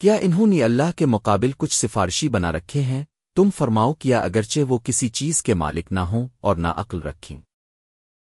کیا انہوں نے اللہ کے مقابل کچھ سفارشی بنا رکھے ہیں؟ تم فرماؤ کیا اگرچہ وہ کسی چیز کے مالک نہ ہوں اور نہ عقل رکھیں۔